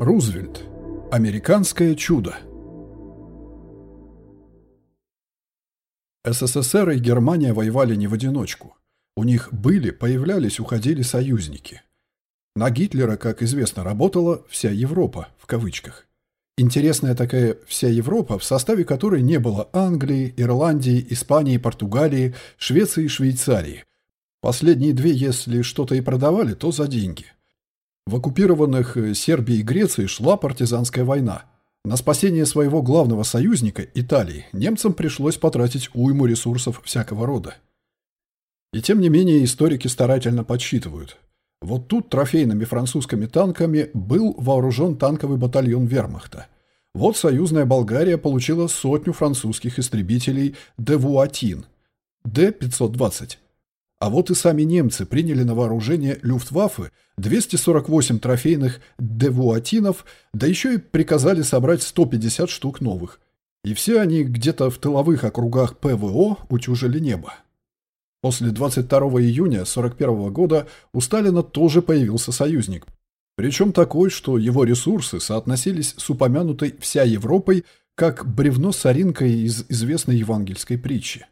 Рузвельт. Американское чудо. СССР и Германия воевали не в одиночку. У них были, появлялись, уходили союзники. На Гитлера, как известно, работала «вся Европа» в кавычках. Интересная такая «вся Европа», в составе которой не было Англии, Ирландии, Испании, Португалии, Швеции и Швейцарии. Последние две, если что-то и продавали, то за деньги. В оккупированных э, Сербии и Греции шла партизанская война. На спасение своего главного союзника, Италии, немцам пришлось потратить уйму ресурсов всякого рода. И тем не менее историки старательно подсчитывают. Вот тут трофейными французскими танками был вооружен танковый батальон вермахта. Вот союзная Болгария получила сотню французских истребителей «Девуатин» Д-520. А вот и сами немцы приняли на вооружение Люфтваффе 248 трофейных «Девуатинов», да еще и приказали собрать 150 штук новых. И все они где-то в тыловых округах ПВО утюжили небо. После 22 июня 1941 года у Сталина тоже появился союзник. Причем такой, что его ресурсы соотносились с упомянутой «вся Европой» как бревно с оринкой из известной евангельской притчи.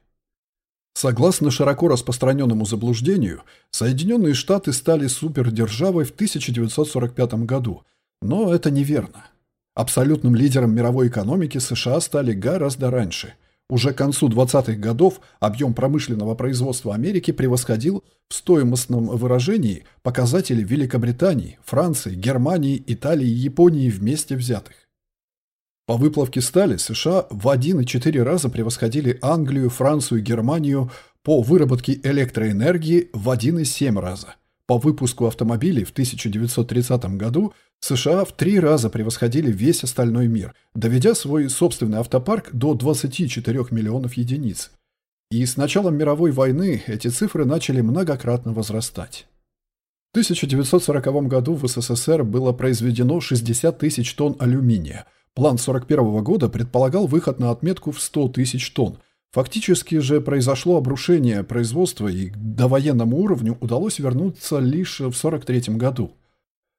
Согласно широко распространенному заблуждению, Соединенные Штаты стали супердержавой в 1945 году, но это неверно. Абсолютным лидером мировой экономики США стали гораздо раньше – уже к концу 20-х годов объем промышленного производства Америки превосходил в стоимостном выражении показатели Великобритании, Франции, Германии, Италии и Японии вместе взятых. По выплавке стали США в 1,4 раза превосходили Англию, Францию и Германию по выработке электроэнергии в 1,7 раза. По выпуску автомобилей в 1930 году – США в три раза превосходили весь остальной мир, доведя свой собственный автопарк до 24 миллионов единиц. И с началом мировой войны эти цифры начали многократно возрастать. В 1940 году в СССР было произведено 60 тысяч тонн алюминия. План 1941 года предполагал выход на отметку в 100 тысяч тонн. Фактически же произошло обрушение производства и к довоенному уровню удалось вернуться лишь в 1943 году.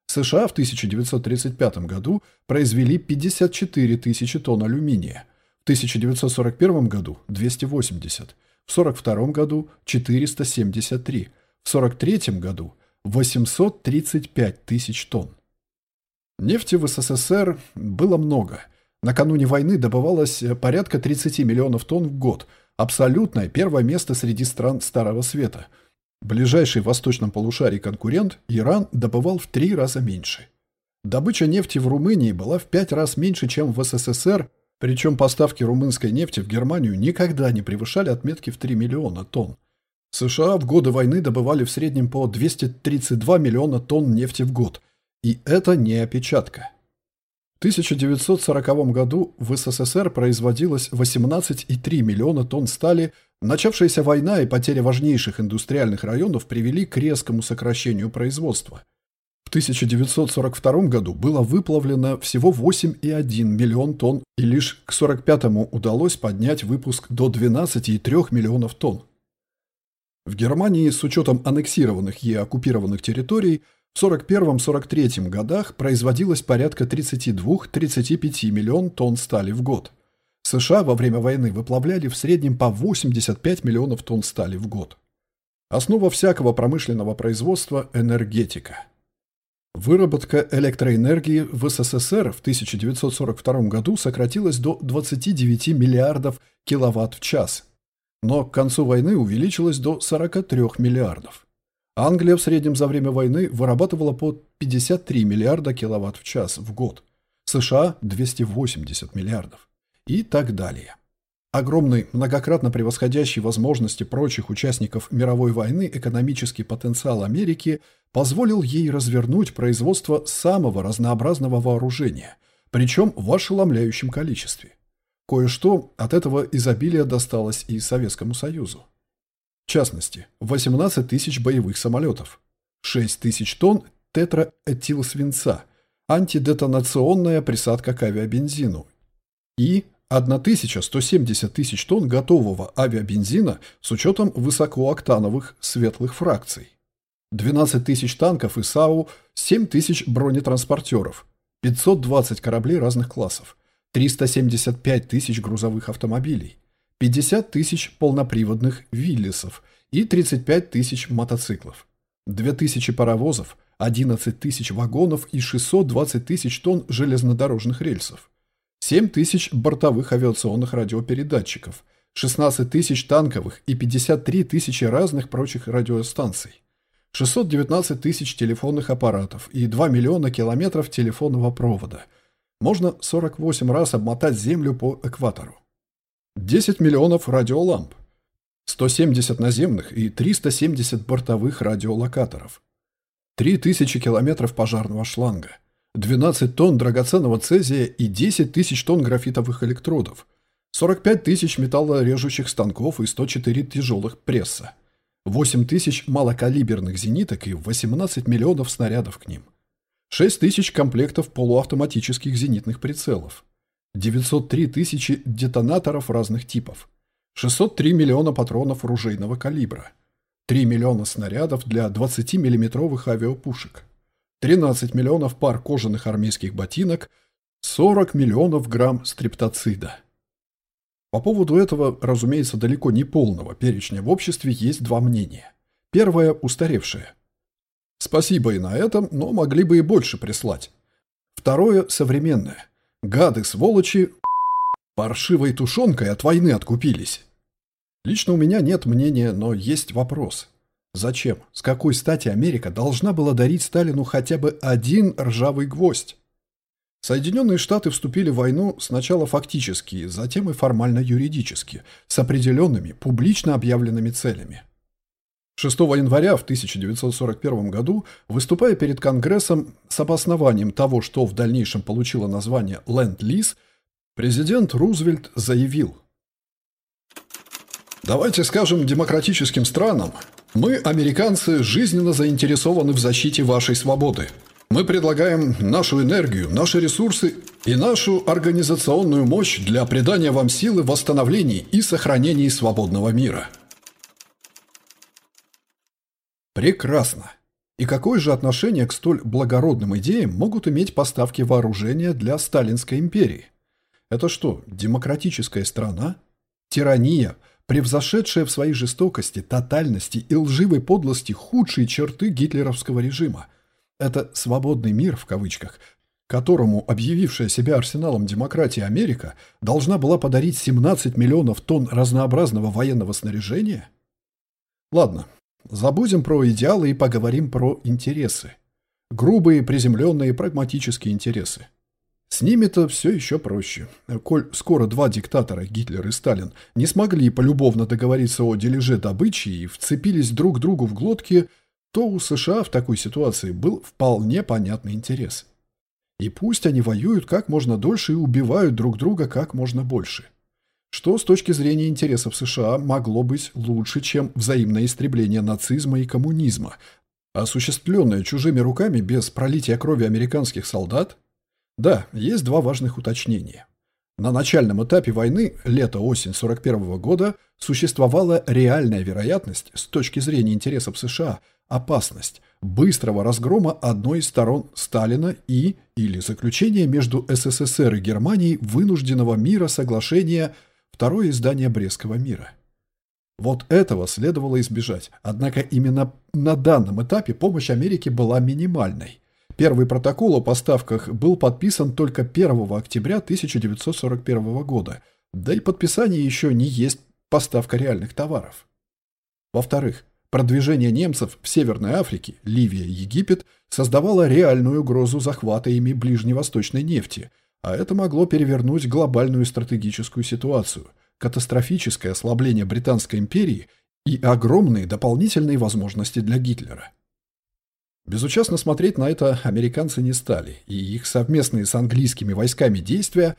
США в 1935 году произвели 54 тысячи тонн алюминия, в 1941 году – 280, в 1942 году – 473, в 1943 году – 835 тысяч тонн. Нефти в СССР было много. Накануне войны добывалось порядка 30 миллионов тонн в год, абсолютное первое место среди стран Старого Света – Ближайший в восточном полушарии конкурент, Иран, добывал в три раза меньше. Добыча нефти в Румынии была в пять раз меньше, чем в СССР, причем поставки румынской нефти в Германию никогда не превышали отметки в 3 миллиона тонн. США в годы войны добывали в среднем по 232 миллиона тонн нефти в год. И это не опечатка. В 1940 году в СССР производилось 18,3 миллиона тонн стали – Начавшаяся война и потеря важнейших индустриальных районов привели к резкому сокращению производства. В 1942 году было выплавлено всего 8,1 миллион тонн, и лишь к 1945 удалось поднять выпуск до 12,3 миллионов тонн. В Германии с учетом аннексированных и оккупированных территорий в 1941-1943 годах производилось порядка 32-35 миллион тонн стали в год. США во время войны выплавляли в среднем по 85 миллионов тонн стали в год. Основа всякого промышленного производства – энергетика. Выработка электроэнергии в СССР в 1942 году сократилась до 29 миллиардов киловатт в час, но к концу войны увеличилась до 43 миллиардов. Англия в среднем за время войны вырабатывала по 53 миллиарда киловатт в час в год, США – 280 миллиардов и так далее. Огромный, многократно превосходящий возможности прочих участников мировой войны экономический потенциал Америки позволил ей развернуть производство самого разнообразного вооружения, причем в ошеломляющем количестве. Кое-что от этого изобилия досталось и Советскому Союзу. В частности, 18 тысяч боевых самолетов, 6 тысяч тонн тетраэтилсвинца, антидетонационная присадка к авиабензину и 1170 тысяч тонн готового авиабензина с учетом высокооктановых светлых фракций. 12 тысяч танков и САУ, 7 тысяч бронетранспортеров, 520 кораблей разных классов, 375 тысяч грузовых автомобилей, 50 тысяч полноприводных виллисов и 35 тысяч мотоциклов, 2000 паровозов, 11 тысяч вагонов и 620 тысяч тонн железнодорожных рельсов, 7 тысяч бортовых авиационных радиопередатчиков, 16 тысяч танковых и 53 тысячи разных прочих радиостанций, 619 тысяч телефонных аппаратов и 2 миллиона километров телефонного провода. Можно 48 раз обмотать Землю по экватору. 10 миллионов радиоламп, 170 наземных и 370 бортовых радиолокаторов, 3000 километров пожарного шланга, 12 тонн драгоценного цезия и 10 тысяч тонн графитовых электродов, 45 тысяч металлорежущих станков и 104 тяжелых пресса, 8 тысяч малокалиберных зениток и 18 миллионов снарядов к ним, 6 тысяч комплектов полуавтоматических зенитных прицелов, 903 тысячи детонаторов разных типов, 603 миллиона патронов ружейного калибра, 3 миллиона снарядов для 20-миллиметровых авиапушек, 13 миллионов пар кожаных армейских ботинок, 40 миллионов грамм стриптоцида. По поводу этого, разумеется, далеко не полного перечня в обществе есть два мнения. Первое – устаревшее. Спасибо и на этом, но могли бы и больше прислать. Второе – современное. Гады, сволочи, паршивой тушенкой от войны откупились. Лично у меня нет мнения, но есть вопрос. Зачем, с какой стати Америка должна была дарить Сталину хотя бы один ржавый гвоздь? Соединенные Штаты вступили в войну сначала фактически, затем и формально юридически, с определенными, публично объявленными целями. 6 января в 1941 году, выступая перед Конгрессом с обоснованием того, что в дальнейшем получило название «Ленд-Лиз», президент Рузвельт заявил «Давайте скажем демократическим странам, мы, американцы, жизненно заинтересованы в защите вашей свободы». Мы предлагаем нашу энергию, наши ресурсы и нашу организационную мощь для придания вам силы в восстановлении и сохранении свободного мира. Прекрасно. И какое же отношение к столь благородным идеям могут иметь поставки вооружения для Сталинской империи? Это что, демократическая страна? Тирания, превзошедшая в своей жестокости, тотальности и лживой подлости худшие черты гитлеровского режима – это «свободный мир» в кавычках, которому объявившая себя арсеналом демократии Америка должна была подарить 17 миллионов тонн разнообразного военного снаряжения? Ладно, забудем про идеалы и поговорим про интересы. Грубые, приземленные, прагматические интересы. С ними-то все еще проще. Коль скоро два диктатора, Гитлер и Сталин, не смогли полюбовно договориться о дележе добычи и вцепились друг другу в глотки – то у США в такой ситуации был вполне понятный интерес. И пусть они воюют как можно дольше и убивают друг друга как можно больше. Что с точки зрения интересов США могло быть лучше, чем взаимное истребление нацизма и коммунизма, осуществленное чужими руками без пролития крови американских солдат? Да, есть два важных уточнения. На начальном этапе войны, лето-осень 41 года, существовала реальная вероятность, с точки зрения интересов США – опасность быстрого разгрома одной из сторон Сталина и или заключения между СССР и Германией вынужденного мира соглашения второе издание Брестского мира. Вот этого следовало избежать, однако именно на данном этапе помощь Америке была минимальной. Первый протокол о поставках был подписан только 1 октября 1941 года, да и подписание еще не есть поставка реальных товаров. Во-вторых, Продвижение немцев в Северной Африке, Ливия Египет создавало реальную угрозу захвата ими ближневосточной нефти, а это могло перевернуть глобальную стратегическую ситуацию, катастрофическое ослабление Британской империи и огромные дополнительные возможности для Гитлера. Безучастно смотреть на это американцы не стали, и их совместные с английскими войсками действия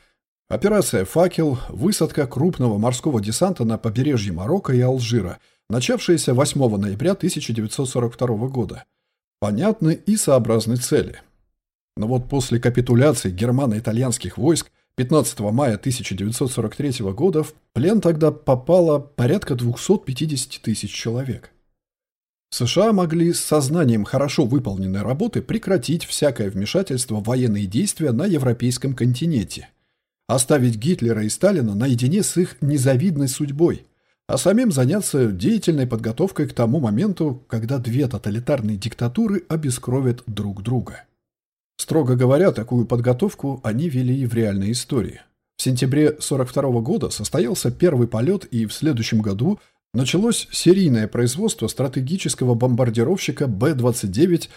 Операция «Факел», высадка крупного морского десанта на побережье Марокко и Алжира – начавшиеся 8 ноября 1942 года, понятны и сообразны цели. Но вот после капитуляции германо-итальянских войск 15 мая 1943 года в плен тогда попало порядка 250 тысяч человек. США могли с сознанием хорошо выполненной работы прекратить всякое вмешательство в военные действия на европейском континенте, оставить Гитлера и Сталина наедине с их незавидной судьбой, а самим заняться деятельной подготовкой к тому моменту, когда две тоталитарные диктатуры обескровят друг друга. Строго говоря, такую подготовку они вели и в реальной истории. В сентябре 1942 года состоялся первый полет, и в следующем году началось серийное производство стратегического бомбардировщика Б-29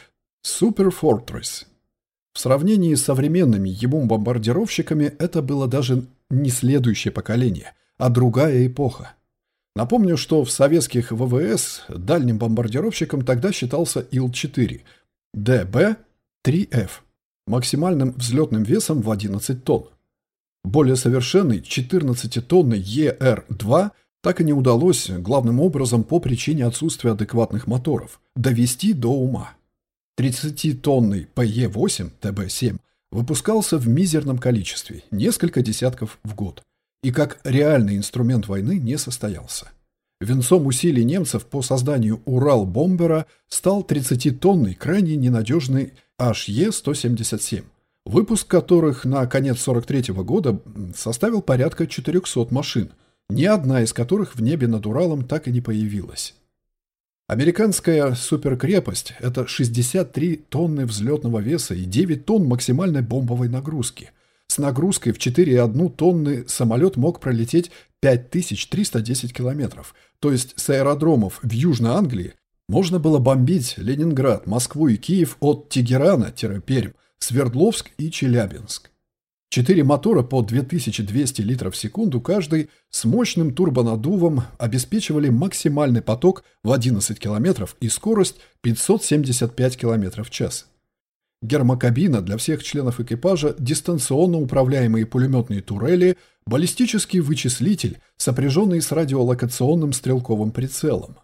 Super Fortress. В сравнении с современными ему бомбардировщиками это было даже не следующее поколение, а другая эпоха. Напомню, что в советских ВВС дальним бомбардировщиком тогда считался Ил-4 ДБ-3Ф максимальным взлетным весом в 11 тонн. Более совершенный 14-тонный ЕР-2 так и не удалось, главным образом по причине отсутствия адекватных моторов, довести до ума. 30-тонный ПЕ-8 ТБ-7 выпускался в мизерном количестве, несколько десятков в год, и как реальный инструмент войны не состоялся. Венцом усилий немцев по созданию Урал-бомбера стал 30-тонный, крайне ненадежный HE-177, выпуск которых на конец 43 -го года составил порядка 400 машин, ни одна из которых в небе над Уралом так и не появилась. Американская суперкрепость – это 63 тонны взлетного веса и 9 тонн максимальной бомбовой нагрузки. С нагрузкой в 4,1 тонны самолет мог пролететь 5310 километров, то есть с аэродромов в Южной Англии можно было бомбить Ленинград, Москву и Киев от Тегерана-Пермь, Свердловск и Челябинск. Четыре мотора по 2200 литров в секунду каждый с мощным турбонаддувом обеспечивали максимальный поток в 11 километров и скорость 575 километров в час. Гермокабина для всех членов экипажа, дистанционно управляемые пулеметные турели, баллистический вычислитель, сопряженный с радиолокационным стрелковым прицелом.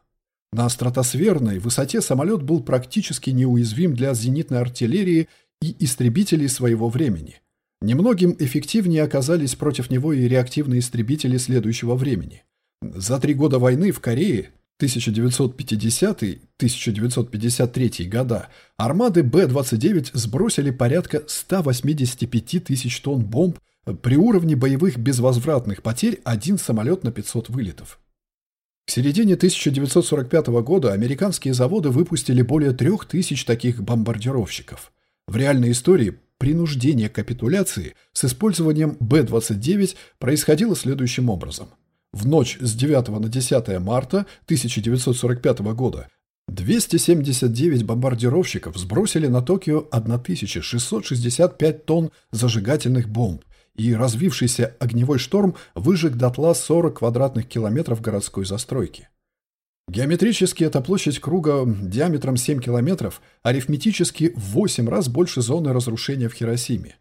На стратосферной высоте самолет был практически неуязвим для зенитной артиллерии и истребителей своего времени – Немногим эффективнее оказались против него и реактивные истребители следующего времени. За три года войны в Корее 1950-1953 года армады Б-29 сбросили порядка 185 тысяч тонн бомб при уровне боевых безвозвратных потерь один самолет на 500 вылетов. К середине 1945 года американские заводы выпустили более 3000 таких бомбардировщиков. В реальной истории принуждение к капитуляции с использованием Б-29 происходило следующим образом. В ночь с 9 на 10 марта 1945 года 279 бомбардировщиков сбросили на Токио 1665 тонн зажигательных бомб, и развившийся огневой шторм выжег дотла 40 квадратных километров городской застройки. Геометрически эта площадь круга диаметром 7 километров, арифметически в 8 раз больше зоны разрушения в Хиросиме.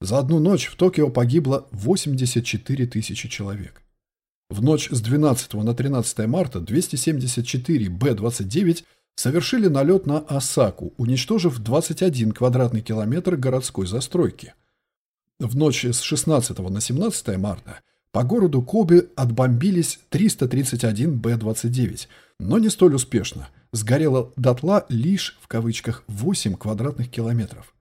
За одну ночь в Токио погибло 84 тысячи человек. В ночь с 12 на 13 марта 274 Б-29 совершили налет на Осаку, уничтожив 21 квадратный километр городской застройки. В ночь с 16 на 17 марта по городу Кобе отбомбились 331 Б-29, но не столь успешно. Сгорело дотла лишь, в кавычках, 8 квадратных километров.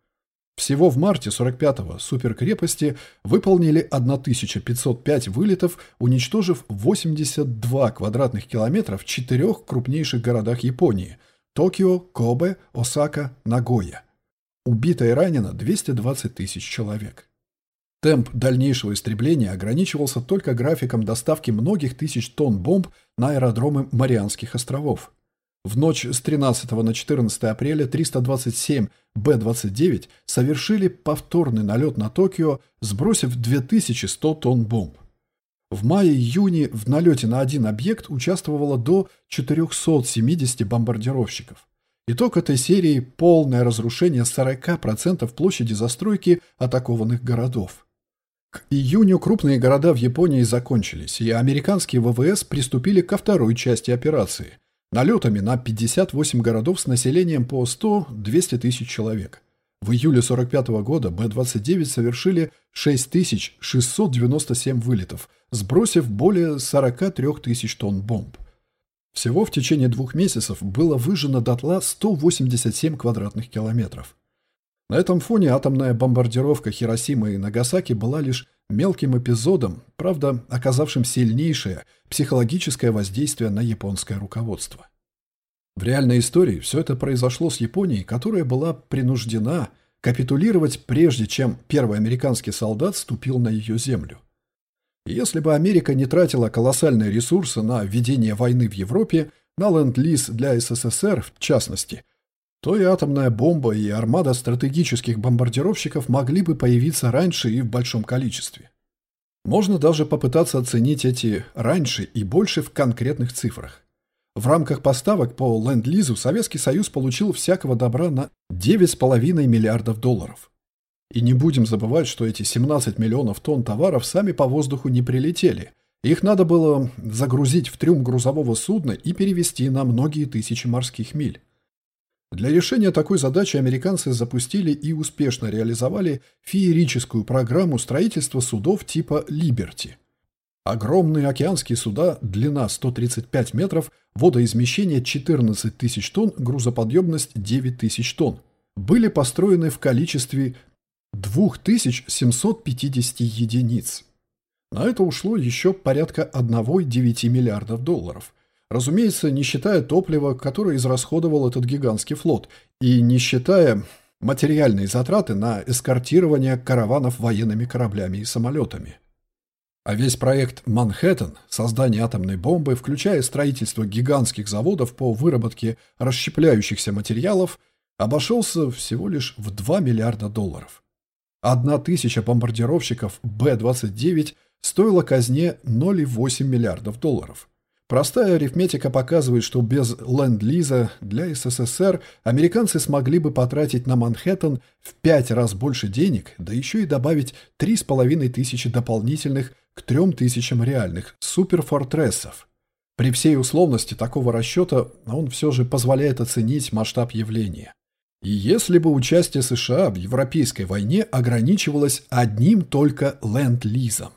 Всего в марте 45-го суперкрепости выполнили 1505 вылетов, уничтожив 82 квадратных километра в четырех крупнейших городах Японии – Токио, Кобе, Осака, Нагоя. Убито и ранено 220 тысяч человек. Темп дальнейшего истребления ограничивался только графиком доставки многих тысяч тонн бомб на аэродромы Марианских островов. В ночь с 13 на 14 апреля 327 Б-29 совершили повторный налет на Токио, сбросив 2100 тонн бомб. В мае-июне в налете на один объект участвовало до 470 бомбардировщиков. Итог этой серии – полное разрушение 40% площади застройки атакованных городов. К июню крупные города в Японии закончились, и американские ВВС приступили ко второй части операции – налетами на 58 городов с населением по 100-200 тысяч человек. В июле 1945 года Б-29 совершили 6697 вылетов, сбросив более 43 тысяч тонн бомб. Всего в течение двух месяцев было выжжено дотла 187 квадратных километров. На этом фоне атомная бомбардировка Хиросимы и Нагасаки была лишь мелким эпизодом, правда, оказавшим сильнейшее психологическое воздействие на японское руководство. В реальной истории все это произошло с Японией, которая была принуждена капитулировать прежде, чем первый американский солдат ступил на ее землю. если бы Америка не тратила колоссальные ресурсы на ведение войны в Европе, на ленд-лиз для СССР в частности – то и атомная бомба, и армада стратегических бомбардировщиков могли бы появиться раньше и в большом количестве. Можно даже попытаться оценить эти «раньше» и больше в конкретных цифрах. В рамках поставок по Ленд-Лизу Советский Союз получил всякого добра на 9,5 миллиардов долларов. И не будем забывать, что эти 17 миллионов тонн товаров сами по воздуху не прилетели. Их надо было загрузить в трюм грузового судна и перевести на многие тысячи морских миль. Для решения такой задачи американцы запустили и успешно реализовали феерическую программу строительства судов типа «Либерти». Огромные океанские суда, длина 135 метров, водоизмещение 14 тысяч тонн, грузоподъемность 9 тысяч тонн, были построены в количестве 2750 единиц. На это ушло еще порядка 1,9 миллиардов долларов. Разумеется, не считая топлива, которое израсходовал этот гигантский флот, и не считая материальные затраты на эскортирование караванов военными кораблями и самолетами. А весь проект «Манхэттен» – создание атомной бомбы, включая строительство гигантских заводов по выработке расщепляющихся материалов, обошелся всего лишь в 2 миллиарда долларов. Одна тысяча бомбардировщиков Б-29 стоила казне 0,8 миллиардов долларов. Простая арифметика показывает, что без ленд-лиза для СССР американцы смогли бы потратить на Манхэттен в пять раз больше денег, да еще и добавить 3,5 тысячи дополнительных к 3 тысячам реальных суперфортрессов. При всей условности такого расчета он все же позволяет оценить масштаб явления. И если бы участие США в Европейской войне ограничивалось одним только ленд-лизом.